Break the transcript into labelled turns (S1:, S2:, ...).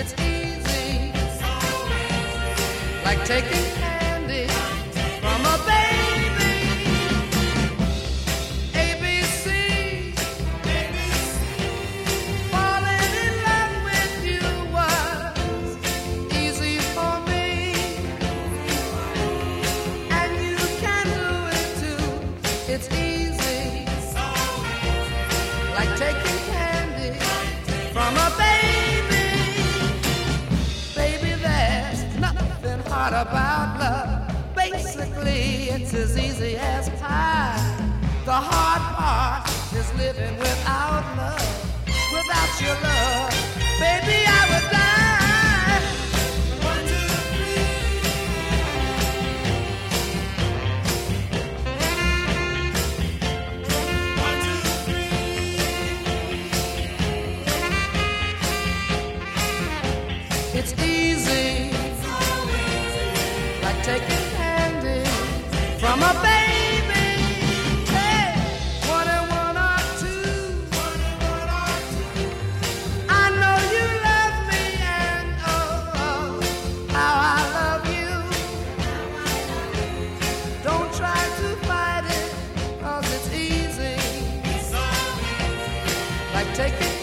S1: It's easy, like taking candy from a baby. ABC, falling in love with you was easy for me, and you can do it too. It's easy, like hard about love. Basically, it's as easy as pie. The hard part is living without love. Without your love, taking from a baby. Hey, one and one or two. I know you love me, and oh, oh, how I love you. Don't try to fight it, it's easy. Like taking